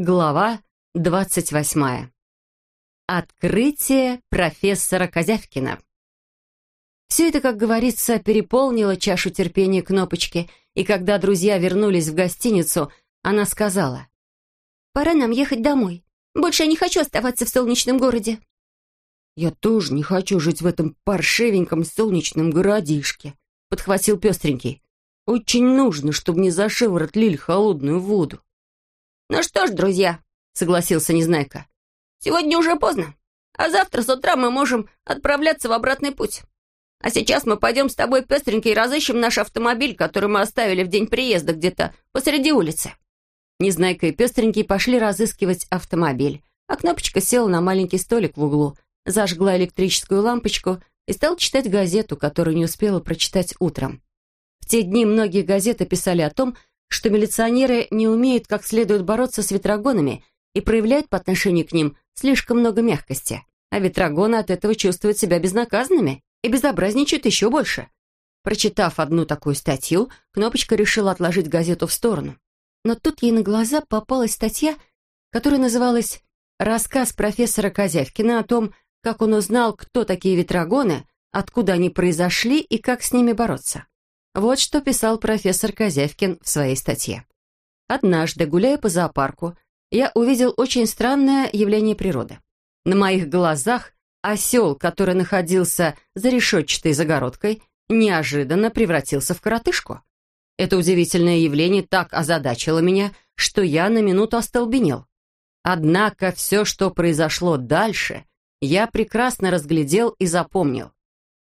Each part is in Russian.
Глава двадцать восьмая. Открытие профессора Козявкина. Все это, как говорится, переполнило чашу терпения Кнопочки, и когда друзья вернулись в гостиницу, она сказала, «Пора нам ехать домой. Больше я не хочу оставаться в солнечном городе». «Я тоже не хочу жить в этом паршивеньком солнечном городишке», — подхватил пестренький. «Очень нужно, чтобы не за шиворот лили холодную воду». «Ну что ж, друзья», — согласился Незнайка, «сегодня уже поздно, а завтра с утра мы можем отправляться в обратный путь. А сейчас мы пойдем с тобой, пестренький, разыщем наш автомобиль, который мы оставили в день приезда где-то посреди улицы». Незнайка и пестренький пошли разыскивать автомобиль, а Кнопочка села на маленький столик в углу, зажгла электрическую лампочку и стала читать газету, которую не успела прочитать утром. В те дни многие газеты писали о том, что милиционеры не умеют как следует бороться с ветрогонами и проявляют по отношению к ним слишком много мягкости, а ветрогоны от этого чувствуют себя безнаказанными и безобразничают еще больше. Прочитав одну такую статью, Кнопочка решила отложить газету в сторону. Но тут ей на глаза попалась статья, которая называлась «Рассказ профессора Козявкина о том, как он узнал, кто такие ветрогоны, откуда они произошли и как с ними бороться». Вот что писал профессор Козявкин в своей статье. Однажды, гуляя по зоопарку, я увидел очень странное явление природы. На моих глазах осел, который находился за решетчатой загородкой, неожиданно превратился в коротышку. Это удивительное явление так озадачило меня, что я на минуту остолбенел. Однако все, что произошло дальше, я прекрасно разглядел и запомнил.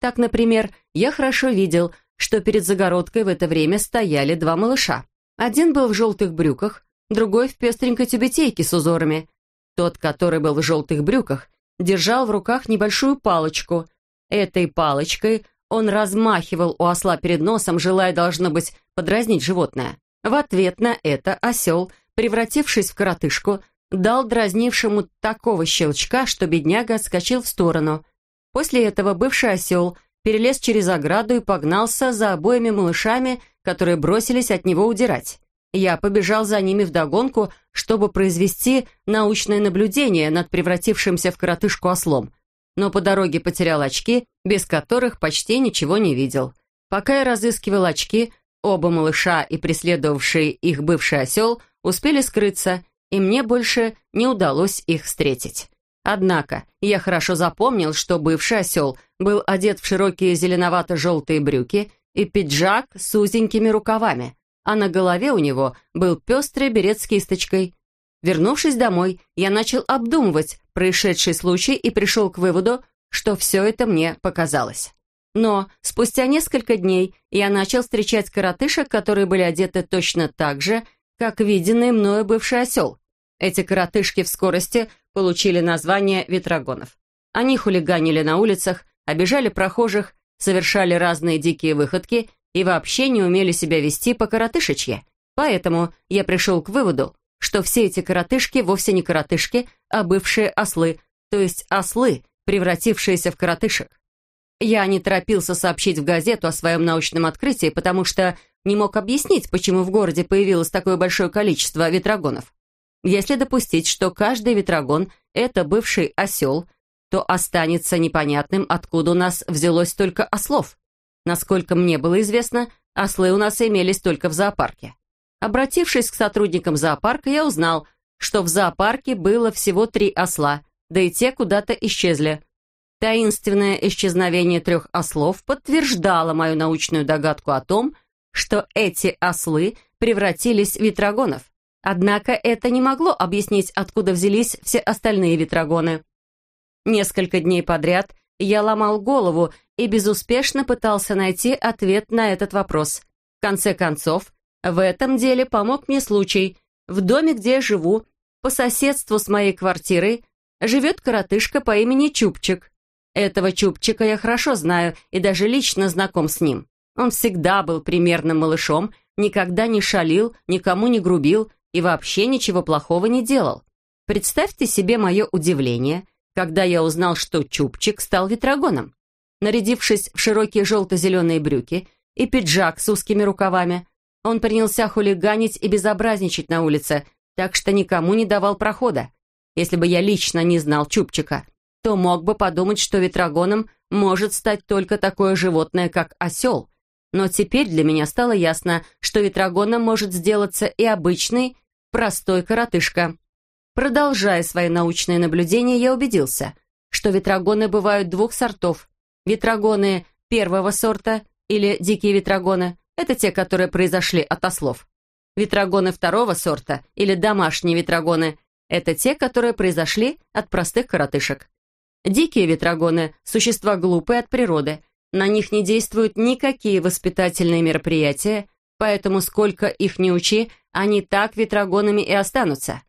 Так, например, я хорошо видел, что перед загородкой в это время стояли два малыша. Один был в желтых брюках, другой в пестренькой тюбетейке с узорами. Тот, который был в желтых брюках, держал в руках небольшую палочку. Этой палочкой он размахивал у осла перед носом, желая, должно быть, подразнить животное. В ответ на это осел, превратившись в коротышку, дал дразнившему такого щелчка, что бедняга отскочил в сторону. После этого бывший осел перелез через ограду и погнался за обоими малышами, которые бросились от него удирать. Я побежал за ними вдогонку, чтобы произвести научное наблюдение над превратившимся в коротышку ослом, но по дороге потерял очки, без которых почти ничего не видел. Пока я разыскивал очки, оба малыша и преследовавший их бывший осел успели скрыться, и мне больше не удалось их встретить. Однако я хорошо запомнил, что бывший осел был одет в широкие зеленовато-желтые брюки и пиджак с узенькими рукавами, а на голове у него был пестрый берет с кисточкой. Вернувшись домой, я начал обдумывать происшедший случай и пришел к выводу, что все это мне показалось. Но спустя несколько дней я начал встречать коротышек, которые были одеты точно так же, как виденный мною бывший осел. Эти коротышки в скорости получили название ветрогонов. Они хулиганили на улицах, обижали прохожих, совершали разные дикие выходки и вообще не умели себя вести по-коротышечье. Поэтому я пришел к выводу, что все эти коротышки вовсе не коротышки, а бывшие ослы, то есть ослы, превратившиеся в коротышек. Я не торопился сообщить в газету о своем научном открытии, потому что не мог объяснить, почему в городе появилось такое большое количество ветрогонов. Если допустить, что каждый ветрогон — это бывший осел, то останется непонятным, откуда у нас взялось только ослов. Насколько мне было известно, ослы у нас имелись только в зоопарке. Обратившись к сотрудникам зоопарка, я узнал, что в зоопарке было всего три осла, да и те куда-то исчезли. Таинственное исчезновение трех ослов подтверждало мою научную догадку о том, что эти ослы превратились в ветрогонов. Однако это не могло объяснить, откуда взялись все остальные ветрогоны. Несколько дней подряд я ломал голову и безуспешно пытался найти ответ на этот вопрос. В конце концов, в этом деле помог мне случай. В доме, где я живу, по соседству с моей квартирой, живет коротышка по имени Чупчик. Этого Чупчика я хорошо знаю и даже лично знаком с ним. Он всегда был примерным малышом, никогда не шалил, никому не грубил и вообще ничего плохого не делал. Представьте себе мое удивление, когда я узнал, что Чупчик стал ветрогоном. Нарядившись в широкие желто-зеленые брюки и пиджак с узкими рукавами, он принялся хулиганить и безобразничать на улице, так что никому не давал прохода. Если бы я лично не знал Чупчика, то мог бы подумать, что ветрогоном может стать только такое животное, как осел. Но теперь для меня стало ясно, что ветрогоном может сделаться и обычный, простой коротышка. Продолжая свои научные наблюдения, я убедился, что ветрогоны бывают двух сортов. Ветрогоны первого сорта или дикие ветрогоны – это те, которые произошли от ослов. Ветрогоны второго сорта или домашние ветрогоны – это те, которые произошли от простых коротышек. Дикие ветрогоны – существа глупые от природы. На них не действуют никакие воспитательные мероприятия, поэтому сколько их не учи, они так ветрогонами и останутся.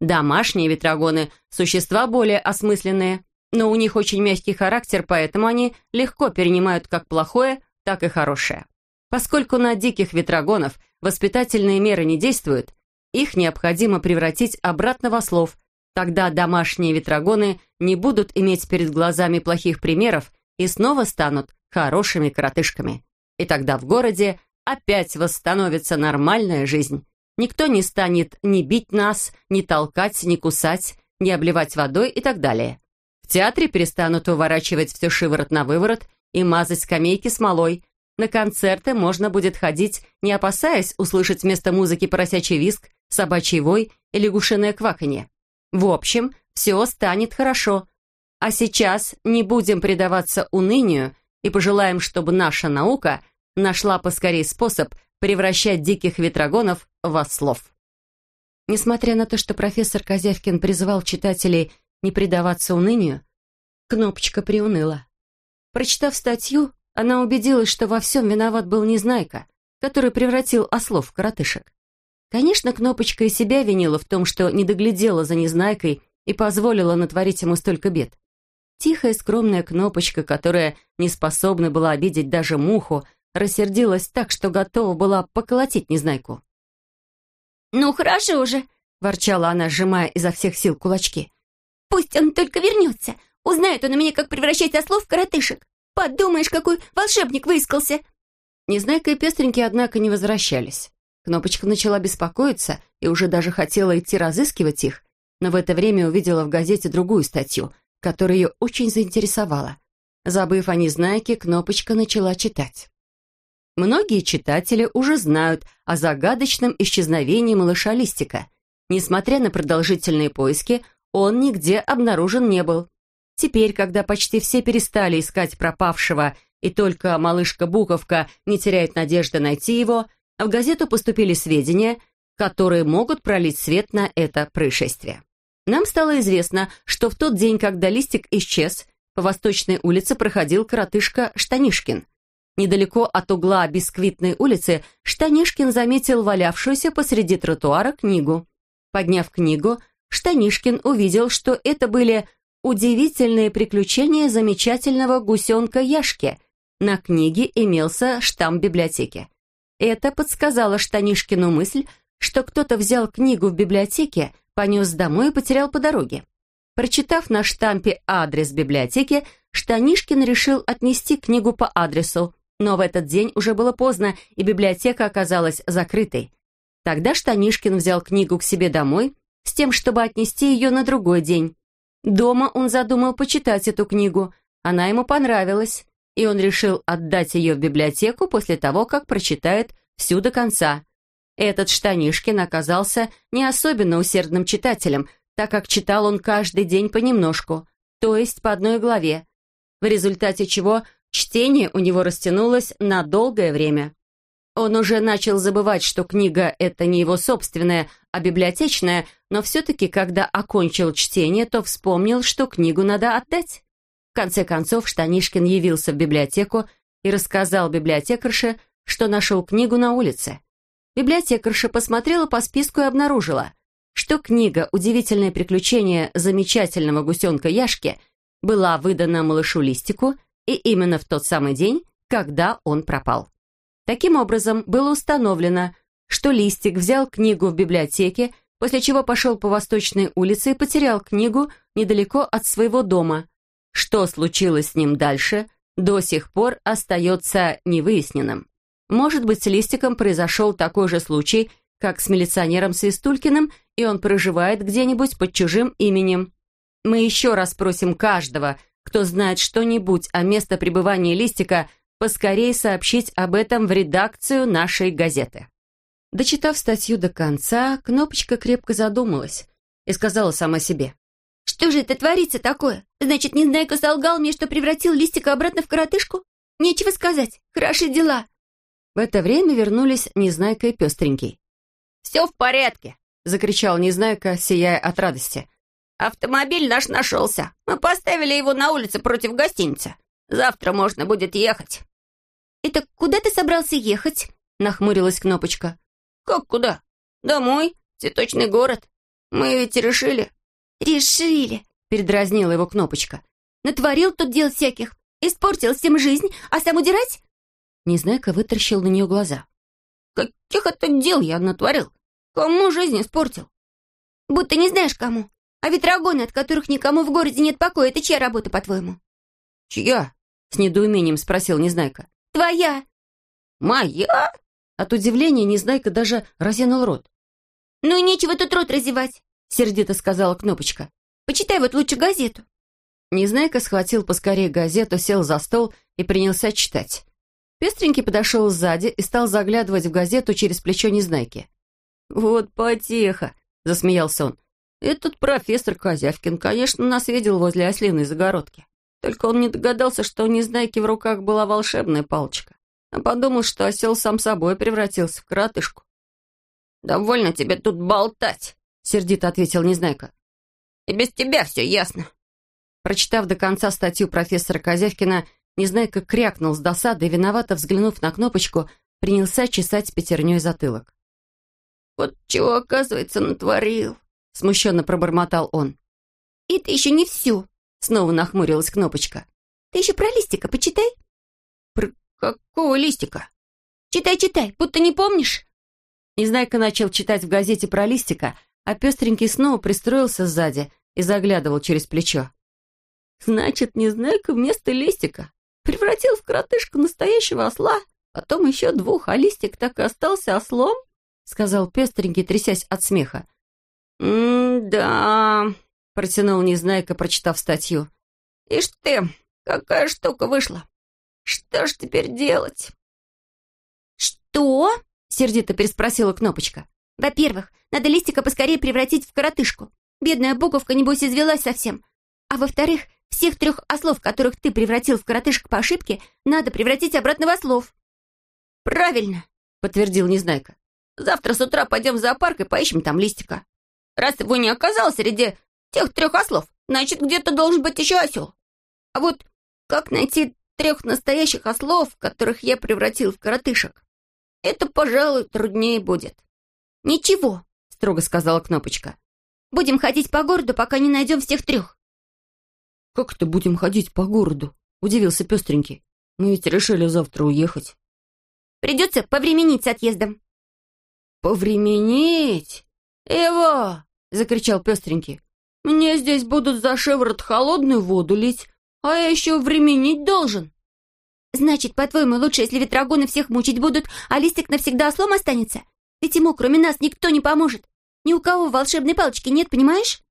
Домашние ветрогоны – существа более осмысленные, но у них очень мягкий характер, поэтому они легко перенимают как плохое, так и хорошее. Поскольку на диких ветрогонов воспитательные меры не действуют, их необходимо превратить обратно в ослов, тогда домашние ветрогоны не будут иметь перед глазами плохих примеров и снова станут хорошими коротышками. И тогда в городе опять восстановится нормальная жизнь. Никто не станет ни бить нас, ни толкать, ни кусать, ни обливать водой и так далее. В театре перестанут уворачивать все шиворот на выворот и мазать скамейки смолой. На концерты можно будет ходить, не опасаясь услышать вместо музыки поросячий виск, собачий вой или гушиное кваканье. В общем, все станет хорошо. А сейчас не будем предаваться унынию и пожелаем, чтобы наша наука нашла поскорей способ превращать диких ветрогонов в ослов. Несмотря на то, что профессор Козявкин призывал читателей не предаваться унынию, Кнопочка приуныла. Прочитав статью, она убедилась, что во всем виноват был Незнайка, который превратил ослов в коротышек. Конечно, Кнопочка и себя винила в том, что не доглядела за Незнайкой и позволила натворить ему столько бед. Тихая, скромная Кнопочка, которая не способна была обидеть даже муху, рассердилась так, что готова была поколотить Незнайку. «Ну, хорошо же!» — ворчала она, сжимая изо всех сил кулачки. «Пусть он только вернется. Узнает он у меня, как превращать ослов в коротышек. Подумаешь, какой волшебник выискался!» Незнайка и пестренькие, однако, не возвращались. Кнопочка начала беспокоиться и уже даже хотела идти разыскивать их, но в это время увидела в газете другую статью, которая ее очень заинтересовала. Забыв о Незнайке, Кнопочка начала читать. Многие читатели уже знают о загадочном исчезновении малыша Листика. Несмотря на продолжительные поиски, он нигде обнаружен не был. Теперь, когда почти все перестали искать пропавшего, и только малышка Буковка не теряет надежды найти его, в газету поступили сведения, которые могут пролить свет на это происшествие. Нам стало известно, что в тот день, когда листик исчез, по Восточной улице проходил коротышка Штанишкин. Недалеко от угла Бисквитной улицы Штанишкин заметил валявшуюся посреди тротуара книгу. Подняв книгу, Штанишкин увидел, что это были «Удивительные приключения замечательного гусенка Яшки». На книге имелся штамп библиотеки. Это подсказало Штанишкину мысль, что кто-то взял книгу в библиотеке, понес домой и потерял по дороге. Прочитав на штампе адрес библиотеки, Штанишкин решил отнести книгу по адресу, но в этот день уже было поздно, и библиотека оказалась закрытой. Тогда Штанишкин взял книгу к себе домой с тем, чтобы отнести ее на другой день. Дома он задумал почитать эту книгу. Она ему понравилась, и он решил отдать ее в библиотеку после того, как прочитает всю до конца. Этот Штанишкин оказался не особенно усердным читателем, так как читал он каждый день понемножку, то есть по одной главе, в результате чего чтение у него растянулось на долгое время. Он уже начал забывать, что книга — это не его собственная, а библиотечная, но все-таки, когда окончил чтение, то вспомнил, что книгу надо отдать. В конце концов, Штанишкин явился в библиотеку и рассказал библиотекарше, что нашел книгу на улице. Библиотекарша посмотрела по списку и обнаружила, что книга «Удивительное приключение замечательного гусенка Яшки» была выдана малышу Листику и именно в тот самый день, когда он пропал. Таким образом, было установлено, что Листик взял книгу в библиотеке, после чего пошел по Восточной улице и потерял книгу недалеко от своего дома. Что случилось с ним дальше, до сих пор остается невыясненным. Может быть, с Листиком произошел такой же случай, как с милиционером Свистулькиным, и он проживает где-нибудь под чужим именем. Мы еще раз просим каждого, кто знает что-нибудь о месте пребывания Листика, поскорее сообщить об этом в редакцию нашей газеты. Дочитав статью до конца, Кнопочка крепко задумалась и сказала сама себе. «Что же это творится такое? Значит, Незнайка солгал мне, что превратил Листика обратно в коротышку? Нечего сказать. Хороши дела». В это время вернулись Незнайка и Пестренький. «Все в порядке!» — закричал Незнайка, сияя от радости. «Автомобиль наш нашелся. Мы поставили его на улице против гостиницы. Завтра можно будет ехать». «Это куда ты собрался ехать?» — нахмурилась Кнопочка. «Как куда? Домой, цветочный город. Мы ведь решили». «Решили», — передразнила его Кнопочка. «Натворил тут дел всяких, испортил всем жизнь, а сам удирать?» Незнайка вытаращил на нее глаза. «Каких это дел я натворил? Кому жизнь испортил?» «Будто не знаешь, кому. А ветрогоны, от которых никому в городе нет покоя, это чья работа, по-твоему?» «Чья?» — с недоумением спросил Незнайка. «Твоя!» «Моя?» От удивления Незнайка даже разинул рот. «Ну и нечего тут рот разевать», — сердито сказала Кнопочка. «Почитай вот лучше газету». Незнайка схватил поскорее газету, сел за стол и принялся читать. Пестренький подошел сзади и стал заглядывать в газету через плечо Незнайки. «Вот потеха!» — засмеялся он. «Этот профессор Козявкин, конечно, нас видел возле ослиной загородки. Только он не догадался, что у Незнайки в руках была волшебная палочка а подумал, что осел сам собой превратился в коротышку. «Довольно тебе тут болтать», — сердито ответил Незнайка. «И без тебя все ясно». Прочитав до конца статью профессора Козявкина, Незнайка крякнул с досады и, виновато взглянув на кнопочку, принялся чесать пятерней затылок. «Вот чего, оказывается, натворил», — смущенно пробормотал он. «Это еще не все», — снова нахмурилась кнопочка. «Ты еще про листика почитай». «Какого листика?» «Читай, читай, будто не помнишь». Незнайка начал читать в газете про листика, а пестренький снова пристроился сзади и заглядывал через плечо. «Значит, Незнайка вместо листика превратил в коротышку настоящего осла, потом еще двух, а листик так и остался ослом?» — сказал пестренький, трясясь от смеха. «М-да», — протянул Незнайка, прочитав статью. «Ишь ты, какая штука вышла. Что ж теперь делать?» «Что?» — сердито переспросила Кнопочка. «Во-первых, надо листика поскорее превратить в коротышку. Бедная буковка, небось, извелась совсем. А во-вторых, всех трех ослов, которых ты превратил в коротышек по ошибке, надо превратить обратно в ослов». «Правильно», — подтвердил Незнайка. «Завтра с утра пойдем в зоопарк и поищем там листика. Раз его не оказалось среди тех трех ослов, значит, где-то должен быть еще осел. А вот как найти трех настоящих ослов, которых я превратил в коротышек. Это, пожалуй, труднее будет». «Ничего», — строго сказала Кнопочка. «Будем ходить по городу, пока не найдем всех трех». «Как это будем ходить по городу?» — удивился пестренький. «Мы ведь решили завтра уехать». «Придется повременить с отъездом». «Повременить? Эва!» — закричал пестренький. «Мне здесь будут за шиворот холодную воду лить, а я еще временить должен». «Значит, по-твоему, лучше, если ветрогоны всех мучить будут, а листик навсегда ослом останется? Ведь ему, кроме нас, никто не поможет. Ни у кого волшебной палочки нет, понимаешь?»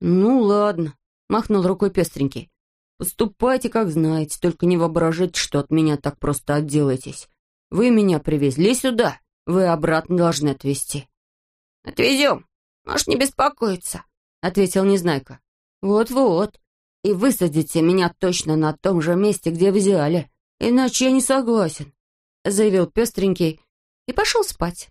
«Ну, ладно», — махнул рукой пестренький. «Поступайте, как знаете, только не воображайте, что от меня так просто отделаетесь. Вы меня привезли сюда, вы обратно должны отвезти». «Отвезем, можешь не беспокоиться», — ответил Незнайка. «Вот-вот, и высадите меня точно на том же месте, где взяли. Иначе я не согласен», — заявил пестренький и пошел спать.